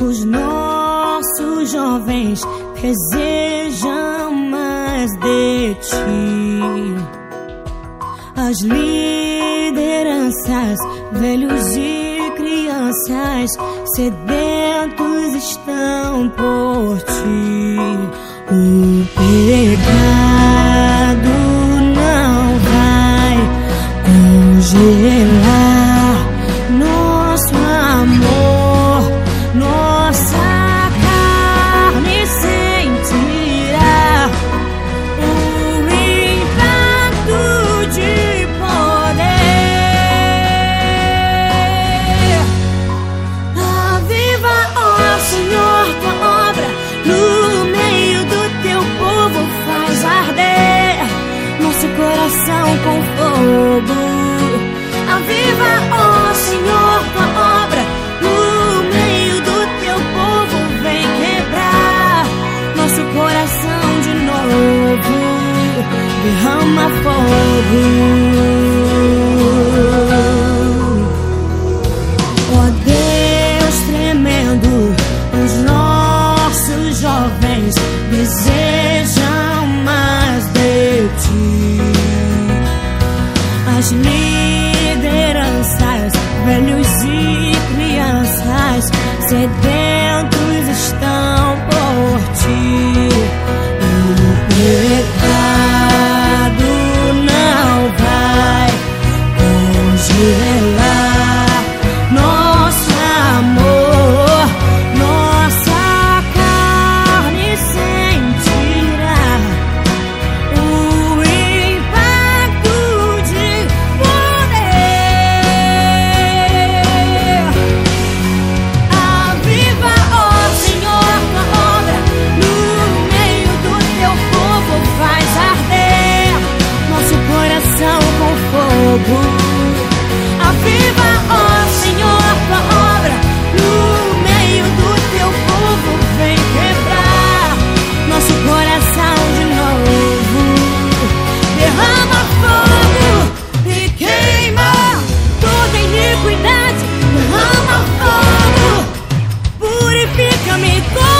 Os nossos jovens desejam mais de ti. As lideranças, velhos e crianças, sedentos estão por ti. O pecado não vai congelar. Derrama fogo. Ó Deus tremendo, os nossos jovens desejam mais de ti. As lideranças, velhos e crianças, sedentos estão mi corazón.